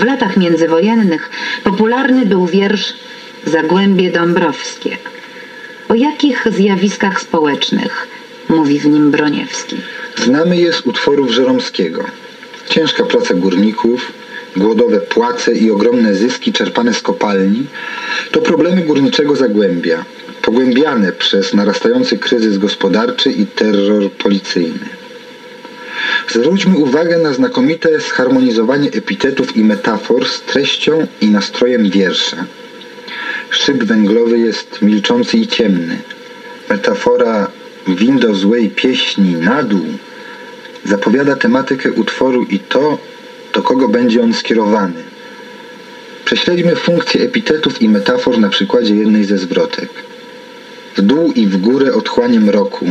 W latach międzywojennych popularny był wiersz Zagłębie Dąbrowskie. O jakich zjawiskach społecznych mówi w nim Broniewski? Znamy je z utworów Żeromskiego. Ciężka praca górników, głodowe płace i ogromne zyski czerpane z kopalni to problemy górniczego Zagłębia, pogłębiane przez narastający kryzys gospodarczy i terror policyjny. Zwróćmy uwagę na znakomite zharmonizowanie epitetów i metafor z treścią i nastrojem wiersza. Szyb węglowy jest milczący i ciemny. Metafora windo złej pieśni na dół zapowiada tematykę utworu i to, do kogo będzie on skierowany. Prześledźmy funkcję epitetów i metafor na przykładzie jednej ze zwrotek. W dół i w górę otchłaniem roku,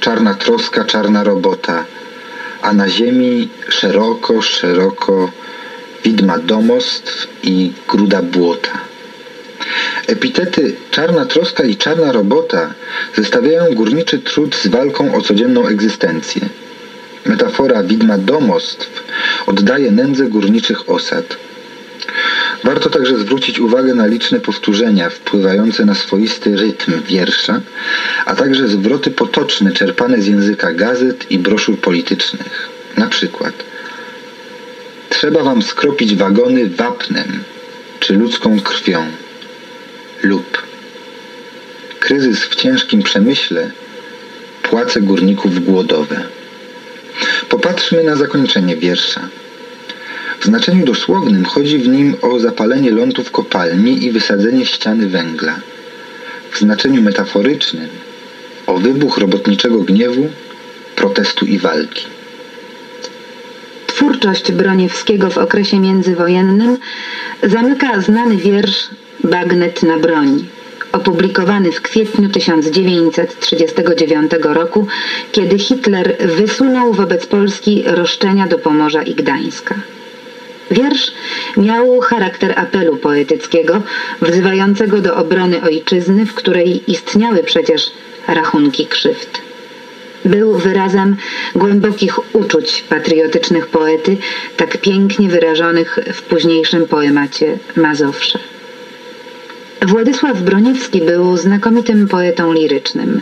czarna troska, czarna robota, a na ziemi szeroko, szeroko widma domostw i gruda błota. Epitety czarna troska i czarna robota zestawiają górniczy trud z walką o codzienną egzystencję. Metafora widma domostw oddaje nędzę górniczych osad. Warto także zwrócić uwagę na liczne powtórzenia wpływające na swoisty rytm wiersza, a także zwroty potoczne czerpane z języka gazet i broszur politycznych. Na przykład Trzeba wam skropić wagony wapnem czy ludzką krwią lub kryzys w ciężkim przemyśle, płace górników głodowe. Popatrzmy na zakończenie wiersza. W znaczeniu dosłownym chodzi w nim o zapalenie lądów kopalni i wysadzenie ściany węgla. W znaczeniu metaforycznym o wybuch robotniczego gniewu, protestu i walki. Twórczość Broniewskiego w okresie międzywojennym zamyka znany wiersz Bagnet na broń, opublikowany w kwietniu 1939 roku, kiedy Hitler wysunął wobec Polski roszczenia do Pomorza i Gdańska. Wiersz miał charakter apelu poetyckiego, wzywającego do obrony ojczyzny, w której istniały przecież rachunki krzywd. Był wyrazem głębokich uczuć patriotycznych poety, tak pięknie wyrażonych w późniejszym poemacie Mazowsze. Władysław Broniewski był znakomitym poetą lirycznym.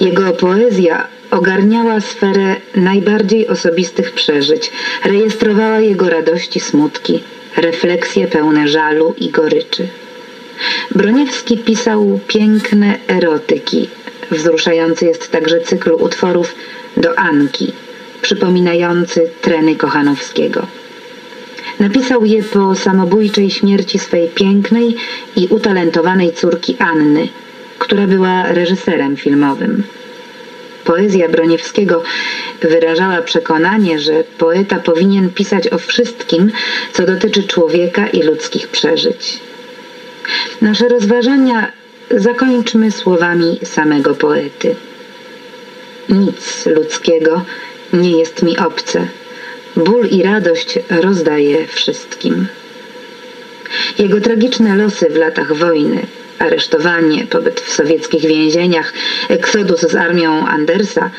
Jego poezja ogarniała sferę najbardziej osobistych przeżyć, rejestrowała jego radości, smutki, refleksje pełne żalu i goryczy. Broniewski pisał piękne erotyki. Wzruszający jest także cykl utworów do Anki, przypominający treny Kochanowskiego. Napisał je po samobójczej śmierci swej pięknej i utalentowanej córki Anny, która była reżyserem filmowym. Poezja Broniewskiego wyrażała przekonanie, że poeta powinien pisać o wszystkim, co dotyczy człowieka i ludzkich przeżyć. Nasze rozważania zakończmy słowami samego poety. Nic ludzkiego nie jest mi obce. Ból i radość rozdaje wszystkim. Jego tragiczne losy w latach wojny, aresztowanie, pobyt w sowieckich więzieniach, eksodus z armią Andersa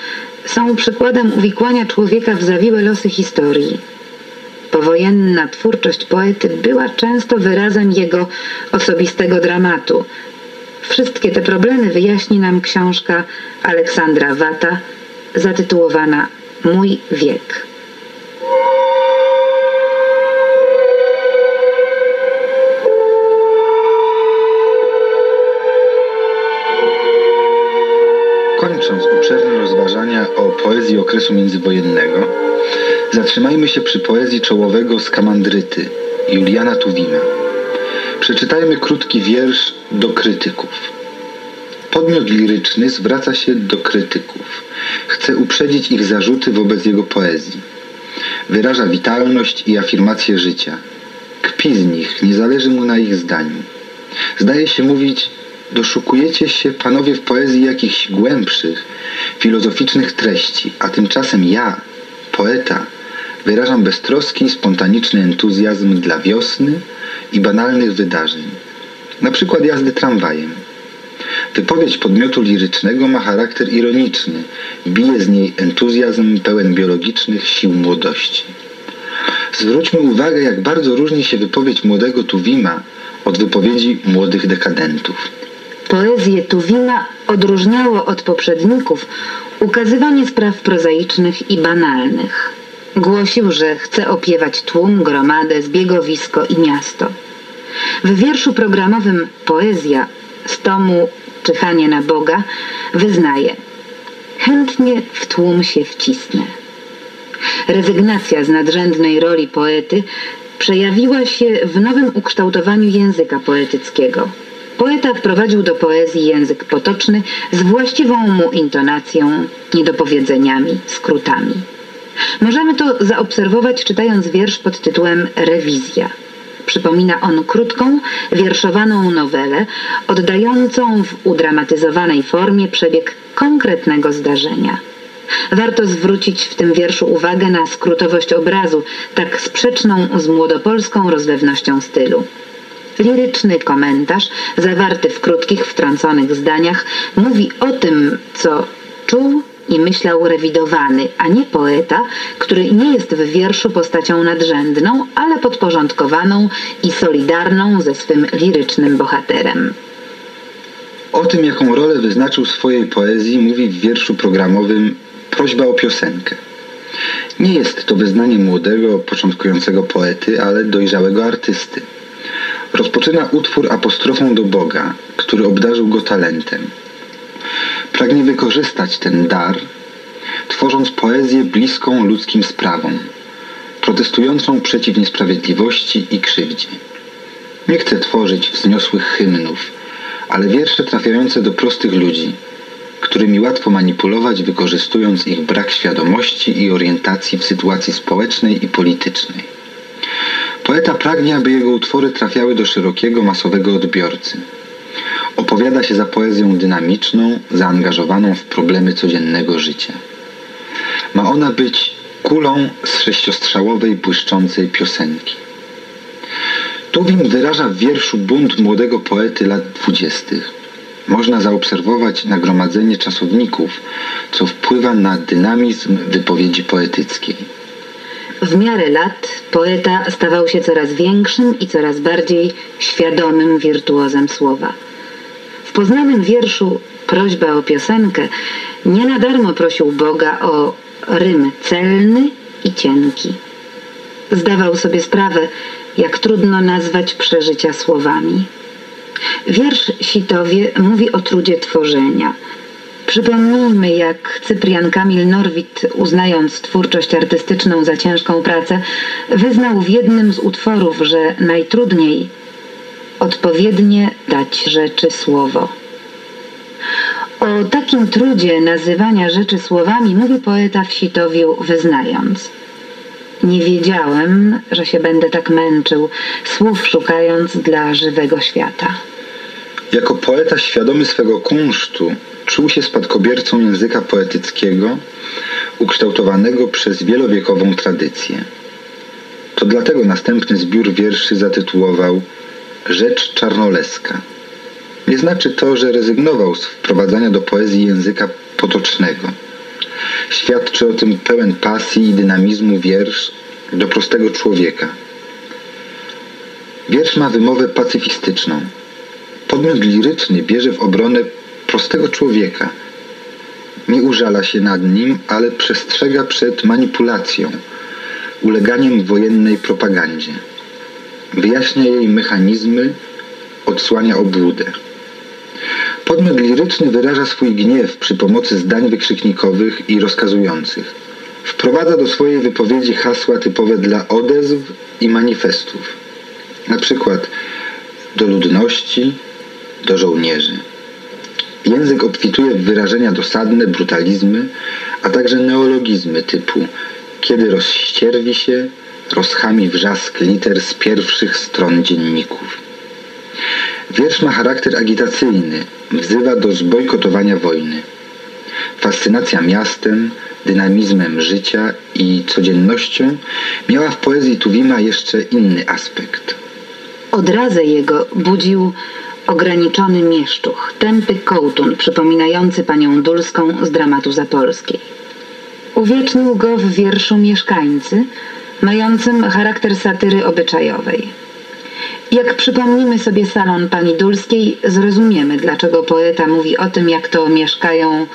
są przykładem uwikłania człowieka w zawiłe losy historii. Powojenna twórczość poety była często wyrazem jego osobistego dramatu. Wszystkie te problemy wyjaśni nam książka Aleksandra Wata zatytułowana Mój wiek. Kończąc obszerne rozważania o poezji okresu międzywojennego, zatrzymajmy się przy poezji czołowego Skamandryty, Juliana Tuwima. Przeczytajmy krótki wiersz do krytyków. Podmiot liryczny zwraca się do krytyków. Chce uprzedzić ich zarzuty wobec jego poezji. Wyraża witalność i afirmację życia. Kpi z nich, nie zależy mu na ich zdaniu. Zdaje się mówić, doszukujecie się panowie w poezji jakichś głębszych, filozoficznych treści, a tymczasem ja, poeta, wyrażam beztroski, spontaniczny entuzjazm dla wiosny i banalnych wydarzeń. Na przykład jazdy tramwajem. Wypowiedź podmiotu lirycznego ma charakter ironiczny, bije z niej entuzjazm pełen biologicznych sił młodości. Zwróćmy uwagę, jak bardzo różni się wypowiedź młodego Tuwima od wypowiedzi młodych dekadentów. Poezję Tuwima odróżniało od poprzedników ukazywanie spraw prozaicznych i banalnych. Głosił, że chce opiewać tłum, gromadę, zbiegowisko i miasto. W wierszu programowym Poezja z tomu Czyhanie na Boga wyznaje Chętnie w tłum się wcisnę. Rezygnacja z nadrzędnej roli poety przejawiła się w nowym ukształtowaniu języka poetyckiego. Poeta wprowadził do poezji język potoczny z właściwą mu intonacją, niedopowiedzeniami, skrótami. Możemy to zaobserwować czytając wiersz pod tytułem Rewizja. Przypomina on krótką, wierszowaną nowelę, oddającą w udramatyzowanej formie przebieg konkretnego zdarzenia. Warto zwrócić w tym wierszu uwagę na skrótowość obrazu, tak sprzeczną z młodopolską rozlewnością stylu. Liryczny komentarz, zawarty w krótkich, wtrąconych zdaniach, mówi o tym, co czuł i myślał rewidowany, a nie poeta, który nie jest w wierszu postacią nadrzędną, ale podporządkowaną i solidarną ze swym lirycznym bohaterem. O tym, jaką rolę wyznaczył swojej poezji, mówi w wierszu programowym Prośba o piosenkę. Nie jest to wyznanie młodego, początkującego poety, ale dojrzałego artysty. Rozpoczyna utwór apostrofą do Boga, który obdarzył go talentem. Pragnie wykorzystać ten dar, tworząc poezję bliską ludzkim sprawom, protestującą przeciw niesprawiedliwości i krzywdzie. Nie chce tworzyć wzniosłych hymnów, ale wiersze trafiające do prostych ludzi, którymi łatwo manipulować, wykorzystując ich brak świadomości i orientacji w sytuacji społecznej i politycznej. Poeta pragnie, aby jego utwory trafiały do szerokiego, masowego odbiorcy. Opowiada się za poezją dynamiczną, zaangażowaną w problemy codziennego życia. Ma ona być kulą z sześciostrzałowej, błyszczącej piosenki. Tuwim wyraża w wierszu bunt młodego poety lat dwudziestych. Można zaobserwować nagromadzenie czasowników, co wpływa na dynamizm wypowiedzi poetyckiej. W miarę lat poeta stawał się coraz większym i coraz bardziej świadomym wirtuozem słowa. W poznanym wierszu Prośba o piosenkę nie na darmo prosił Boga o rym celny i cienki. Zdawał sobie sprawę, jak trudno nazwać przeżycia słowami. Wiersz Sitowie mówi o trudzie tworzenia. Przypomnijmy, jak Cyprian Kamil Norwid, uznając twórczość artystyczną za ciężką pracę, wyznał w jednym z utworów, że najtrudniej odpowiednie dać rzeczy słowo. O takim trudzie nazywania rzeczy słowami mówi poeta w Sitowiu wyznając – nie wiedziałem, że się będę tak męczył, słów szukając dla żywego świata. Jako poeta świadomy swego kunsztu czuł się spadkobiercą języka poetyckiego ukształtowanego przez wielowiekową tradycję. To dlatego następny zbiór wierszy zatytułował Rzecz czarnoleska. Nie znaczy to, że rezygnował z wprowadzania do poezji języka potocznego. Świadczy o tym pełen pasji i dynamizmu wiersz do prostego człowieka. Wiersz ma wymowę pacyfistyczną. Podmiot liryczny bierze w obronę prostego człowieka. Nie użala się nad nim, ale przestrzega przed manipulacją, uleganiem wojennej propagandzie. Wyjaśnia jej mechanizmy, odsłania obłudę. Podmiot liryczny wyraża swój gniew przy pomocy zdań wykrzyknikowych i rozkazujących. Wprowadza do swojej wypowiedzi hasła typowe dla odezw i manifestów. Na przykład do ludności, do żołnierzy. Język obfituje w wyrażenia dosadne, brutalizmy, a także neologizmy typu kiedy rozścierwi się, rozchami wrzask liter z pierwszych stron dzienników. Wiersz ma charakter agitacyjny, wzywa do zbojkotowania wojny. Fascynacja miastem, dynamizmem życia i codziennością miała w poezji Tuwima jeszcze inny aspekt. Odrazę jego budził ograniczony mieszczuch, tępy kołtun przypominający panią Dulską z dramatu zapolskiej. Uwiecznił go w wierszu Mieszkańcy, mającym charakter satyry obyczajowej. Jak przypomnimy sobie salon pani Dulskiej, zrozumiemy, dlaczego poeta mówi o tym, jak to mieszkają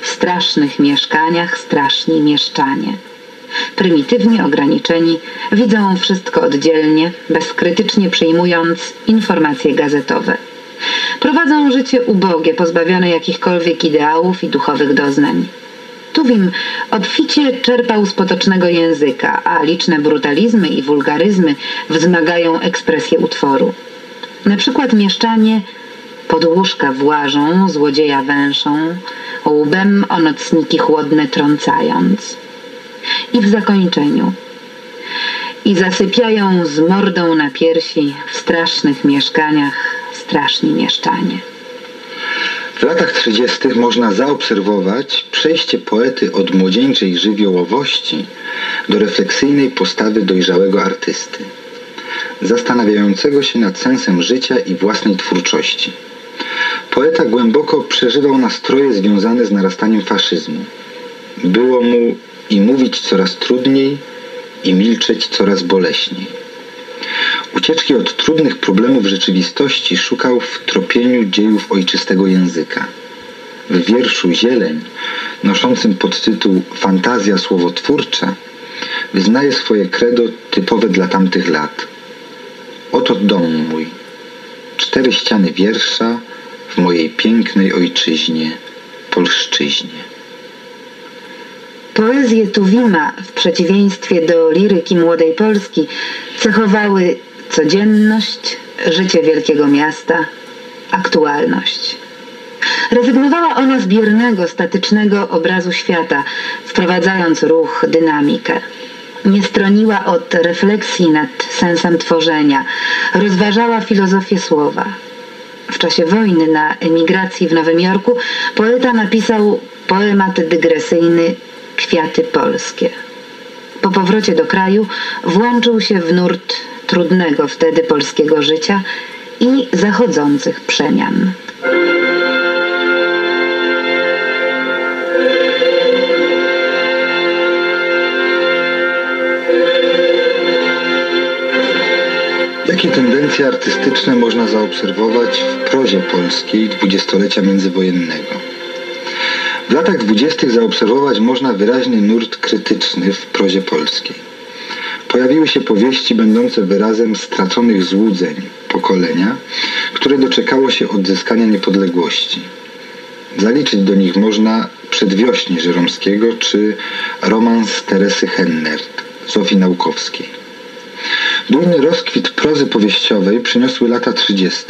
w strasznych mieszkaniach straszni mieszczanie. Prymitywnie ograniczeni, widzą wszystko oddzielnie, bezkrytycznie przyjmując informacje gazetowe. Prowadzą życie ubogie, pozbawione jakichkolwiek ideałów i duchowych doznań. Tuwim obficie czerpał z potocznego języka, a liczne brutalizmy i wulgaryzmy wzmagają ekspresję utworu. Na przykład mieszczanie pod łóżka włażą, złodzieja węszą, łbem o nocniki chłodne trącając. I w zakończeniu i zasypiają z mordą na piersi w strasznych mieszkaniach straszni mieszczanie. W latach 30. można zaobserwować przejście poety od młodzieńczej żywiołowości do refleksyjnej postawy dojrzałego artysty, zastanawiającego się nad sensem życia i własnej twórczości. Poeta głęboko przeżywał nastroje związane z narastaniem faszyzmu. Było mu i mówić coraz trudniej, i milczeć coraz boleśniej. Ucieczki od trudnych problemów rzeczywistości szukał w tropieniu dziejów ojczystego języka. W wierszu Zieleń, noszącym podtytuł Fantazja słowotwórcza, wyznaje swoje credo typowe dla tamtych lat. Oto dom mój, cztery ściany wiersza w mojej pięknej ojczyźnie, polszczyźnie. Poezje Tuwima, w przeciwieństwie do liryki Młodej Polski, cechowały codzienność, życie wielkiego miasta, aktualność. Rezygnowała ona z biernego, statycznego obrazu świata, wprowadzając ruch, dynamikę. Nie stroniła od refleksji nad sensem tworzenia, rozważała filozofię słowa. W czasie wojny na emigracji w Nowym Jorku poeta napisał poemat dygresyjny Kwiaty Polskie. Po powrocie do kraju włączył się w nurt trudnego wtedy polskiego życia i zachodzących przemian. Jakie tendencje artystyczne można zaobserwować w prozie polskiej dwudziestolecia międzywojennego? W latach dwudziestych zaobserwować można wyraźny nurt krytyczny w prozie polskiej. Pojawiły się powieści będące wyrazem straconych złudzeń pokolenia, które doczekało się odzyskania niepodległości. Zaliczyć do nich można Przedwiośnie Żeromskiego czy romans Teresy Hennert, Zofii Naukowskiej. Bujny rozkwit prozy powieściowej przyniosły lata 30.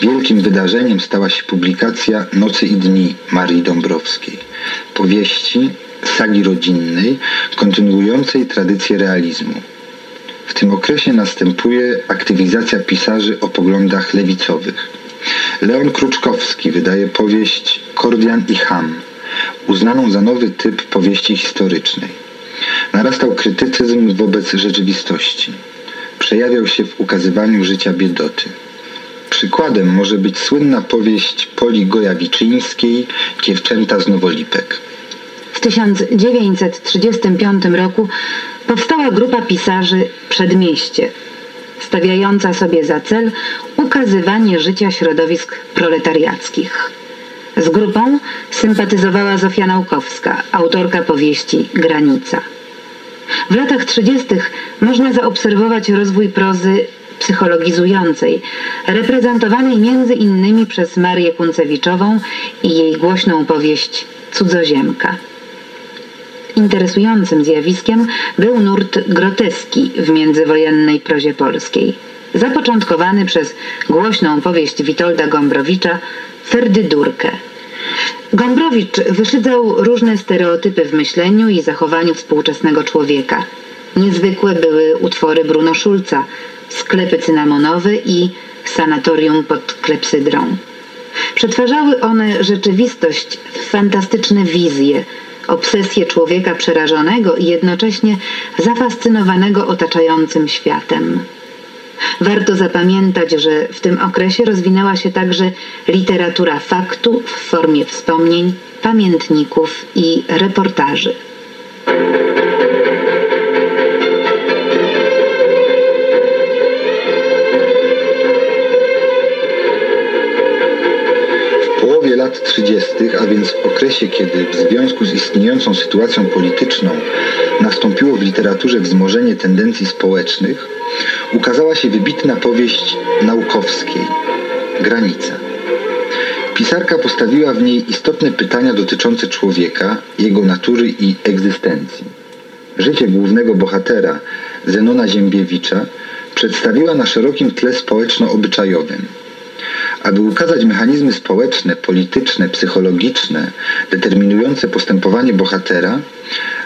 Wielkim wydarzeniem stała się publikacja Nocy i Dni Marii Dąbrowskiej, powieści sagi rodzinnej kontynuującej tradycję realizmu. W tym okresie następuje aktywizacja pisarzy o poglądach lewicowych. Leon Kruczkowski wydaje powieść Kordian i Ham, uznaną za nowy typ powieści historycznej. Narastał krytycyzm wobec rzeczywistości. Przejawiał się w ukazywaniu życia biedoty. Przykładem może być słynna powieść Poli Gojawiczyńskiej Dziewczęta z Nowolipek. W 1935 roku powstała grupa pisarzy Przedmieście, stawiająca sobie za cel ukazywanie życia środowisk proletariackich. Z grupą sympatyzowała Zofia Naukowska, autorka powieści Granica. W latach 30. można zaobserwować rozwój prozy psychologizującej, reprezentowanej między innymi przez Marię Kuncewiczową i jej głośną powieść Cudzoziemka. Interesującym zjawiskiem był nurt groteski w międzywojennej prozie polskiej, zapoczątkowany przez głośną powieść Witolda Gombrowicza Ferdydurkę. Gombrowicz wyszydzał różne stereotypy w myśleniu i zachowaniu współczesnego człowieka. Niezwykłe były utwory Bruno Schulza, sklepy cynamonowe i sanatorium pod klepsydrą. Przetwarzały one rzeczywistość w fantastyczne wizje, obsesję człowieka przerażonego i jednocześnie zafascynowanego otaczającym światem. Warto zapamiętać, że w tym okresie rozwinęła się także literatura faktu w formie wspomnień, pamiętników i reportaży. 30., a więc w okresie, kiedy w związku z istniejącą sytuacją polityczną nastąpiło w literaturze wzmożenie tendencji społecznych, ukazała się wybitna powieść Naukowskiej Granica. Pisarka postawiła w niej istotne pytania dotyczące człowieka, jego natury i egzystencji. Życie głównego bohatera, Zenona Ziembiewicza, przedstawiła na szerokim tle społeczno-obyczajowym. Aby ukazać mechanizmy społeczne, polityczne, psychologiczne, determinujące postępowanie bohatera,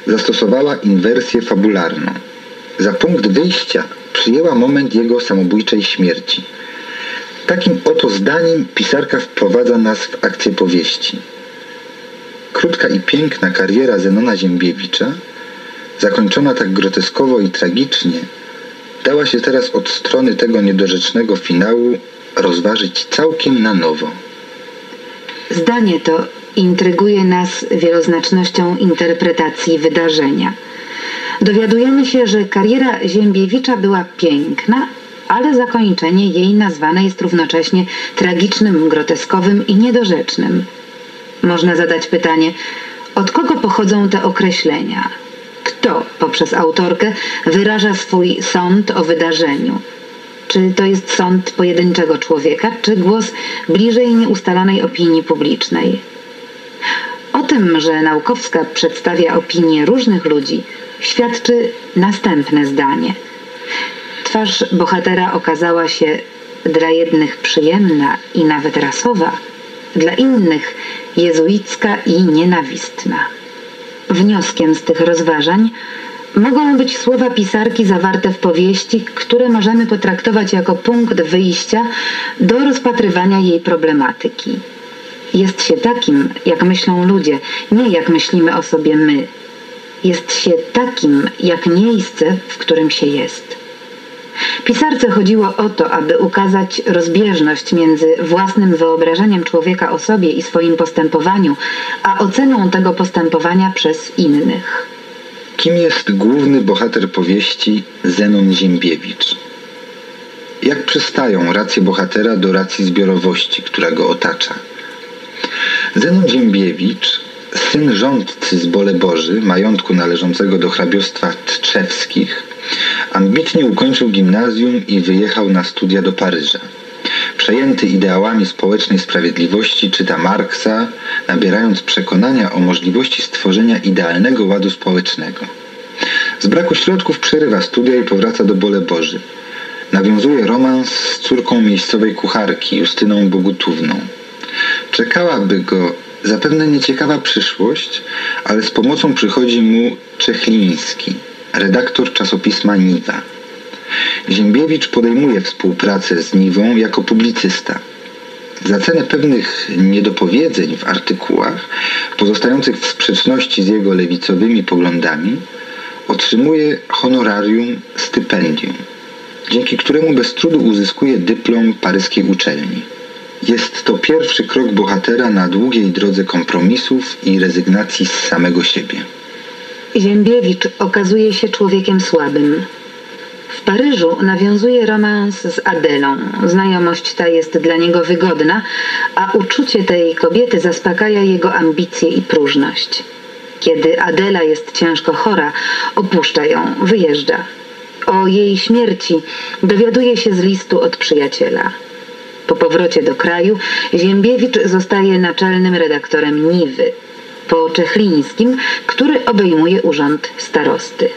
zastosowała inwersję fabularną. Za punkt wyjścia przyjęła moment jego samobójczej śmierci. Takim oto zdaniem pisarka wprowadza nas w akcję powieści. Krótka i piękna kariera Zenona Ziembiewicza, zakończona tak groteskowo i tragicznie, dała się teraz od strony tego niedorzecznego finału rozważyć całkiem na nowo. Zdanie to intryguje nas wieloznacznością interpretacji wydarzenia. Dowiadujemy się, że kariera Ziembiewicza była piękna, ale zakończenie jej nazwane jest równocześnie tragicznym, groteskowym i niedorzecznym. Można zadać pytanie, od kogo pochodzą te określenia? Kto poprzez autorkę wyraża swój sąd o wydarzeniu? Czy to jest sąd pojedynczego człowieka, czy głos bliżej nieustalanej opinii publicznej? O tym, że Naukowska przedstawia opinie różnych ludzi, świadczy następne zdanie. Twarz bohatera okazała się dla jednych przyjemna i nawet rasowa, dla innych jezuicka i nienawistna. Wnioskiem z tych rozważań mogą być słowa pisarki zawarte w powieści, które możemy potraktować jako punkt wyjścia do rozpatrywania jej problematyki. Jest się takim, jak myślą ludzie, nie jak myślimy o sobie my. Jest się takim, jak miejsce, w którym się jest. Pisarce chodziło o to, aby ukazać rozbieżność między własnym wyobrażeniem człowieka o sobie i swoim postępowaniu, a oceną tego postępowania przez innych. Kim jest główny bohater powieści Zenon Ziembiewicz? Jak przystają racje bohatera do racji zbiorowości, która go otacza? Zenon Ziembiewicz, syn rządcy z Boleboży, majątku należącego do hrabiostwa Tczewskich, ambitnie ukończył gimnazjum i wyjechał na studia do Paryża. Przejęty ideałami społecznej sprawiedliwości czyta Marksa, nabierając przekonania o możliwości stworzenia idealnego ładu społecznego. Z braku środków przerywa studia i powraca do Boleboży. Nawiązuje romans z córką miejscowej kucharki, Justyną Bogutówną. Czekałaby go zapewne nieciekawa przyszłość, ale z pomocą przychodzi mu Czechliński, redaktor czasopisma Niwa. Ziembiewicz podejmuje współpracę z Niwą jako publicysta. Za cenę pewnych niedopowiedzeń w artykułach, pozostających w sprzeczności z jego lewicowymi poglądami, otrzymuje honorarium stypendium, dzięki któremu bez trudu uzyskuje dyplom paryskiej uczelni. Jest to pierwszy krok bohatera na długiej drodze kompromisów i rezygnacji z samego siebie. Ziembiewicz okazuje się człowiekiem słabym. Paryżu nawiązuje romans z Adelą. Znajomość ta jest dla niego wygodna, a uczucie tej kobiety zaspokaja jego ambicje i próżność. Kiedy Adela jest ciężko chora, opuszcza ją, wyjeżdża. O jej śmierci dowiaduje się z listu od przyjaciela. Po powrocie do kraju Ziembiewicz zostaje naczelnym redaktorem Niwy, po Czechlińskim, który obejmuje urząd starosty.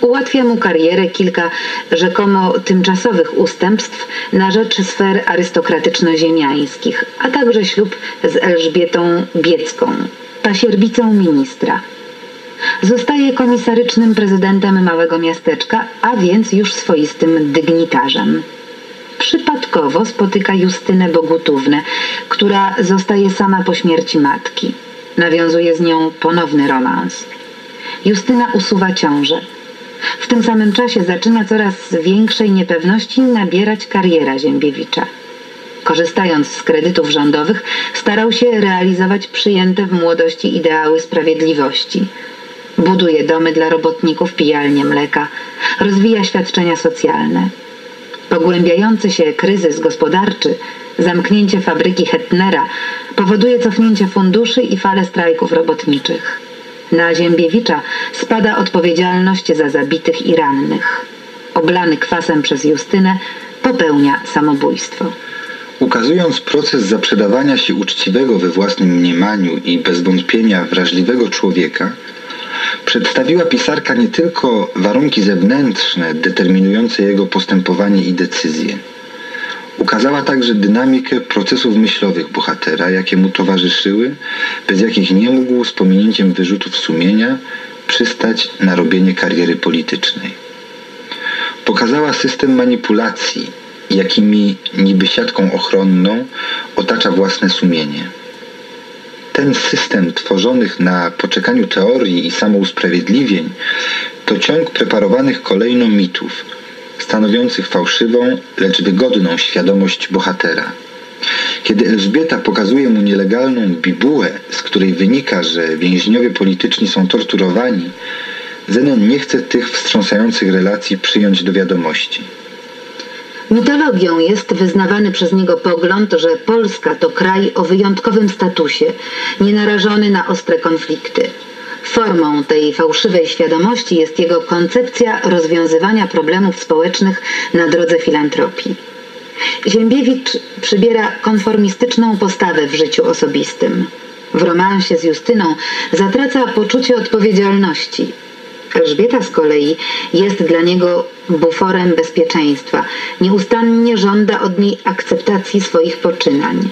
Ułatwia mu karierę kilka rzekomo tymczasowych ustępstw na rzecz sfer arystokratyczno-ziemiańskich, a także ślub z Elżbietą Biecką, pasierbicą ministra. Zostaje komisarycznym prezydentem małego miasteczka, a więc już swoistym dygnitarzem. Przypadkowo spotyka Justynę Bogutównę, która zostaje sama po śmierci matki. Nawiązuje z nią ponowny romans. Justyna usuwa ciążę. W tym samym czasie zaczyna coraz większej niepewności nabierać kariera Ziembiewicza. Korzystając z kredytów rządowych, starał się realizować przyjęte w młodości ideały sprawiedliwości. Buduje domy dla robotników, pijalnie mleka, rozwija świadczenia socjalne. Pogłębiający się kryzys gospodarczy Zamknięcie fabryki Hetnera powoduje cofnięcie funduszy i falę strajków robotniczych. Na Ziembiewicza spada odpowiedzialność za zabitych i rannych. Oblany kwasem przez Justynę popełnia samobójstwo. Ukazując proces zaprzedawania się uczciwego we własnym mniemaniu i bez wątpienia wrażliwego człowieka, przedstawiła pisarka nie tylko warunki zewnętrzne determinujące jego postępowanie i decyzje. Ukazała także dynamikę procesów myślowych bohatera, jakie mu towarzyszyły, bez jakich nie mógł z pominięciem wyrzutów sumienia przystać na robienie kariery politycznej. Pokazała system manipulacji, jakimi niby siatką ochronną otacza własne sumienie. Ten system tworzonych na poczekaniu teorii i samousprawiedliwień to ciąg preparowanych kolejno mitów, stanowiących fałszywą, lecz wygodną świadomość bohatera. Kiedy Elżbieta pokazuje mu nielegalną bibułę, z której wynika, że więźniowie polityczni są torturowani, Zenon nie chce tych wstrząsających relacji przyjąć do wiadomości. Mitologią jest wyznawany przez niego pogląd, że Polska to kraj o wyjątkowym statusie, nienarażony na ostre konflikty. Formą tej fałszywej świadomości jest jego koncepcja rozwiązywania problemów społecznych na drodze filantropii. Ziembiewicz przybiera konformistyczną postawę w życiu osobistym. W romansie z Justyną zatraca poczucie odpowiedzialności. Elżbieta z kolei jest dla niego buforem bezpieczeństwa. Nieustannie żąda od niej akceptacji swoich poczynań.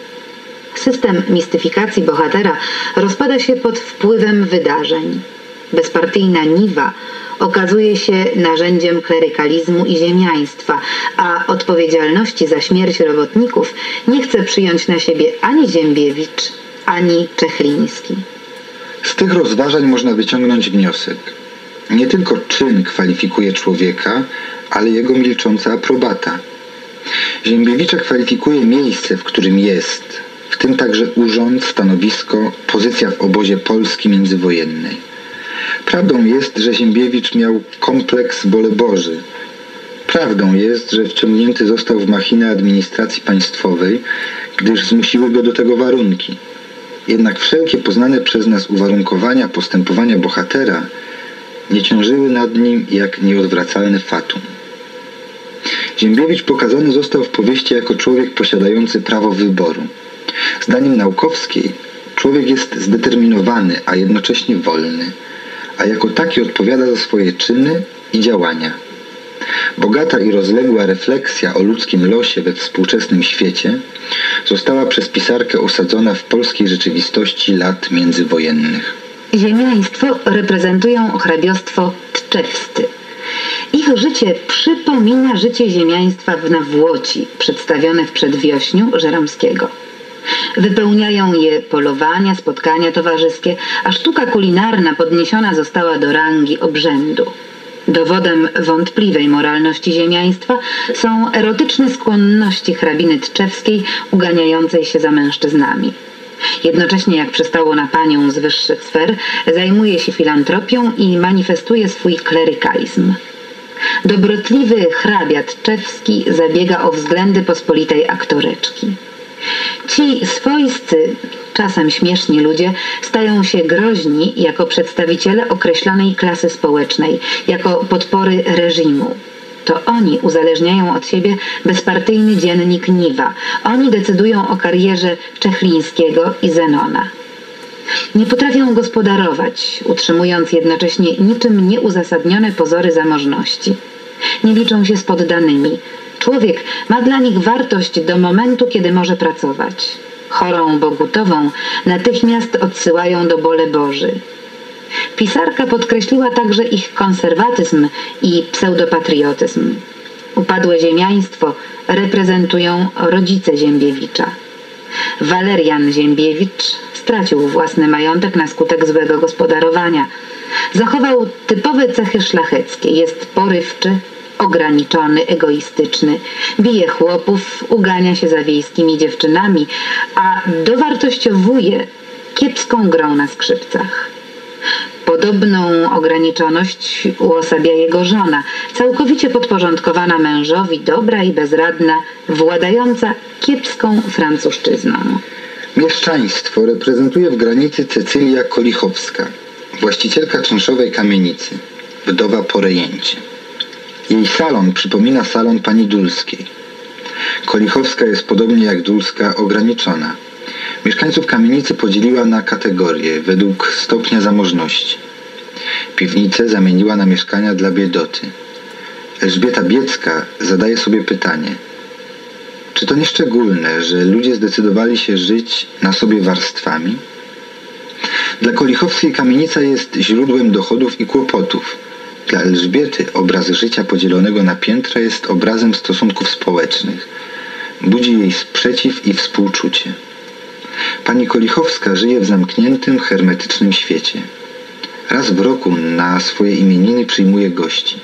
System mistyfikacji bohatera rozpada się pod wpływem wydarzeń. Bezpartyjna niwa okazuje się narzędziem klerykalizmu i ziemiaństwa, a odpowiedzialności za śmierć robotników nie chce przyjąć na siebie ani Ziembiewicz, ani Czechliński. Z tych rozważań można wyciągnąć wniosek. Nie tylko czyn kwalifikuje człowieka, ale jego milcząca aprobata. Ziembiewicza kwalifikuje miejsce, w którym jest, w tym także urząd, stanowisko, pozycja w obozie Polski międzywojennej. Prawdą jest, że Ziembiewicz miał kompleks bole Boży. Prawdą jest, że wciągnięty został w machinę administracji państwowej, gdyż zmusiły go do tego warunki. Jednak wszelkie poznane przez nas uwarunkowania postępowania bohatera nie ciążyły nad nim jak nieodwracalny fatum. Ziembiewicz pokazany został w powieści jako człowiek posiadający prawo wyboru. Zdaniem Naukowskiej człowiek jest zdeterminowany, a jednocześnie wolny, a jako taki odpowiada za swoje czyny i działania. Bogata i rozległa refleksja o ludzkim losie we współczesnym świecie została przez pisarkę osadzona w polskiej rzeczywistości lat międzywojennych. Ziemiaństwo reprezentują hrabiostwo tczewscy. Ich życie przypomina życie ziemiaństwa na Włoci, przedstawione w przedwiośniu Żeromskiego. Wypełniają je polowania, spotkania towarzyskie, a sztuka kulinarna podniesiona została do rangi obrzędu. Dowodem wątpliwej moralności ziemiaństwa są erotyczne skłonności hrabiny Tczewskiej uganiającej się za mężczyznami. Jednocześnie, jak przystało na panią z wyższych sfer, zajmuje się filantropią i manifestuje swój klerykalizm. Dobrotliwy hrabiat czewski zabiega o względy pospolitej aktoreczki. Ci swojscy, czasem śmieszni ludzie stają się groźni jako przedstawiciele określonej klasy społecznej, jako podpory reżimu. To oni uzależniają od siebie bezpartyjny dziennik Niwa. Oni decydują o karierze Czechlińskiego i Zenona. Nie potrafią gospodarować, utrzymując jednocześnie niczym nieuzasadnione pozory zamożności. Nie liczą się z poddanymi. Człowiek ma dla nich wartość do momentu, kiedy może pracować. Chorą bogutową natychmiast odsyłają do bole Boży. Pisarka podkreśliła także ich konserwatyzm i pseudopatriotyzm. Upadłe ziemiaństwo reprezentują rodzice Ziembiewicza. Walerian Ziembiewicz stracił własny majątek na skutek złego gospodarowania. Zachował typowe cechy szlacheckie. Jest porywczy, ograniczony, egoistyczny. Bije chłopów, ugania się za wiejskimi dziewczynami, a dowartościowuje kiepską grą na skrzypcach. Podobną ograniczoność uosabia jego żona, całkowicie podporządkowana mężowi, dobra i bezradna, władająca kiepską francuszczyzną. Mieszczaństwo reprezentuje w granicy Cecylia Kolichowska, właścicielka czynszowej kamienicy, wdowa po rejencie. Jej salon przypomina salon pani Dulskiej. Kolichowska jest podobnie jak Dulska ograniczona. Mieszkańców kamienicy podzieliła na kategorie według stopnia zamożności. Piwnice zamieniła na mieszkania dla biedoty. Elżbieta Biecka zadaje sobie pytanie – czy to nieszczególne, że ludzie zdecydowali się żyć na sobie warstwami? Dla Kolichowskiej kamienica jest źródłem dochodów i kłopotów. Dla Elżbiety obraz życia podzielonego na piętra jest obrazem stosunków społecznych. Budzi jej sprzeciw i współczucie. Pani Kolichowska żyje w zamkniętym, hermetycznym świecie. Raz w roku na swoje imieniny przyjmuje gości.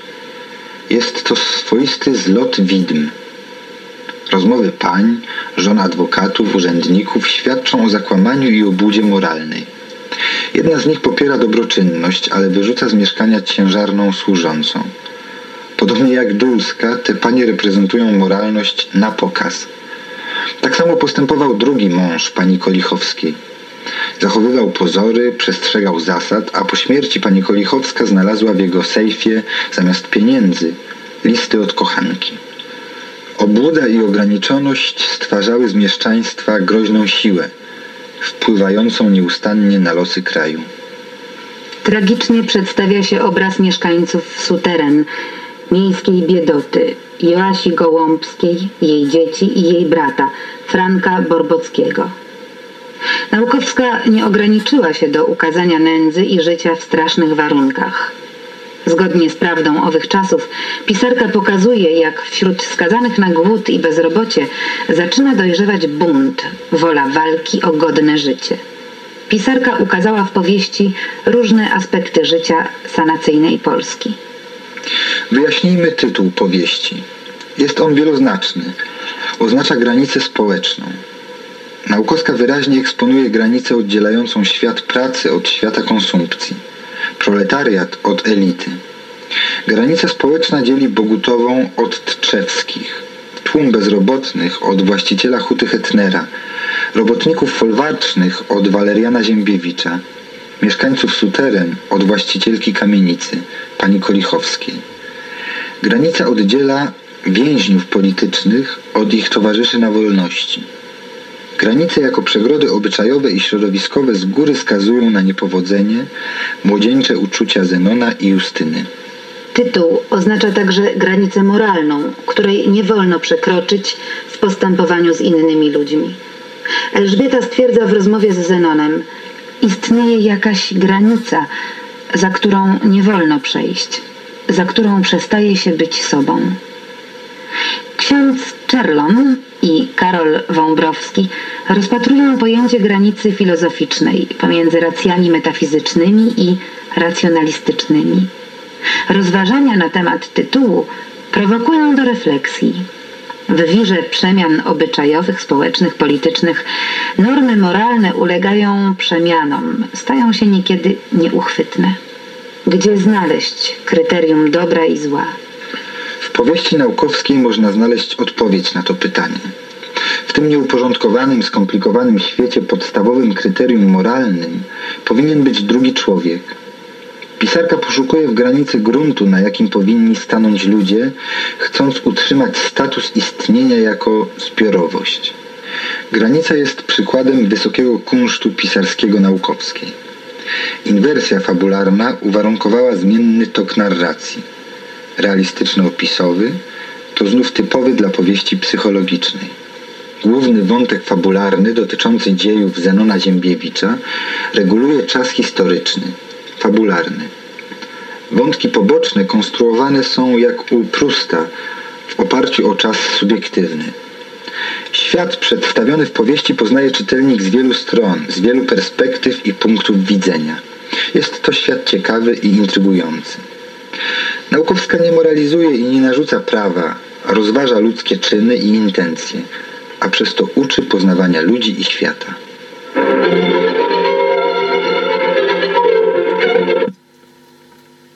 Jest to swoisty zlot widm – Rozmowy pań, żon adwokatów, urzędników świadczą o zakłamaniu i obłudzie moralnej. Jedna z nich popiera dobroczynność, ale wyrzuca z mieszkania ciężarną służącą. Podobnie jak Dulska, te panie reprezentują moralność na pokaz. Tak samo postępował drugi mąż pani Kolichowskiej. Zachowywał pozory, przestrzegał zasad, a po śmierci pani Kolichowska znalazła w jego sejfie zamiast pieniędzy listy od kochanki. Obłuda i ograniczoność stwarzały z mieszczaństwa groźną siłę, wpływającą nieustannie na losy kraju. Tragicznie przedstawia się obraz mieszkańców Suteren, miejskiej biedoty, Joasi Gołąbskiej, jej dzieci i jej brata, Franka Borbockiego. Naukowska nie ograniczyła się do ukazania nędzy i życia w strasznych warunkach. Zgodnie z prawdą owych czasów, pisarka pokazuje, jak wśród skazanych na głód i bezrobocie zaczyna dojrzewać bunt, wola walki o godne życie. Pisarka ukazała w powieści różne aspekty życia sanacyjnej Polski. Wyjaśnijmy tytuł powieści. Jest on wieloznaczny. Oznacza granicę społeczną. Naukowska wyraźnie eksponuje granicę oddzielającą świat pracy od świata konsumpcji proletariat od elity. Granica społeczna dzieli Bogutową od Tczewskich, tłum bezrobotnych od właściciela huty Hetnera, robotników folwarcznych od Waleriana Ziembiewicza, mieszkańców Suteren od właścicielki kamienicy, pani Kolichowskiej. Granica oddziela więźniów politycznych od ich towarzyszy na wolności. Granice jako przegrody obyczajowe i środowiskowe z góry skazują na niepowodzenie, młodzieńcze uczucia Zenona i Justyny. Tytuł oznacza także granicę moralną, której nie wolno przekroczyć w postępowaniu z innymi ludźmi. Elżbieta stwierdza w rozmowie z Zenonem, istnieje jakaś granica, za którą nie wolno przejść, za którą przestaje się być sobą. Ksiądz Czerlon i Karol Wąbrowski rozpatrują pojęcie granicy filozoficznej pomiędzy racjami metafizycznymi i racjonalistycznymi. Rozważania na temat tytułu prowokują do refleksji. W wirze przemian obyczajowych, społecznych, politycznych normy moralne ulegają przemianom, stają się niekiedy nieuchwytne. Gdzie znaleźć kryterium dobra i zła? Powieści naukowskiej można znaleźć odpowiedź na to pytanie. W tym nieuporządkowanym, skomplikowanym świecie podstawowym kryterium moralnym powinien być drugi człowiek. Pisarka poszukuje w granicy gruntu, na jakim powinni stanąć ludzie, chcąc utrzymać status istnienia jako zbiorowość. Granica jest przykładem wysokiego kunsztu pisarskiego naukowskiej. Inwersja fabularna uwarunkowała zmienny tok narracji realistyczno-opisowy, to znów typowy dla powieści psychologicznej. Główny wątek fabularny dotyczący dziejów Zenona Ziembiewicza reguluje czas historyczny, fabularny. Wątki poboczne konstruowane są jak u Prusta w oparciu o czas subiektywny. Świat przedstawiony w powieści poznaje czytelnik z wielu stron, z wielu perspektyw i punktów widzenia. Jest to świat ciekawy i intrygujący. Naukowska nie moralizuje i nie narzuca prawa, rozważa ludzkie czyny i intencje, a przez to uczy poznawania ludzi i świata.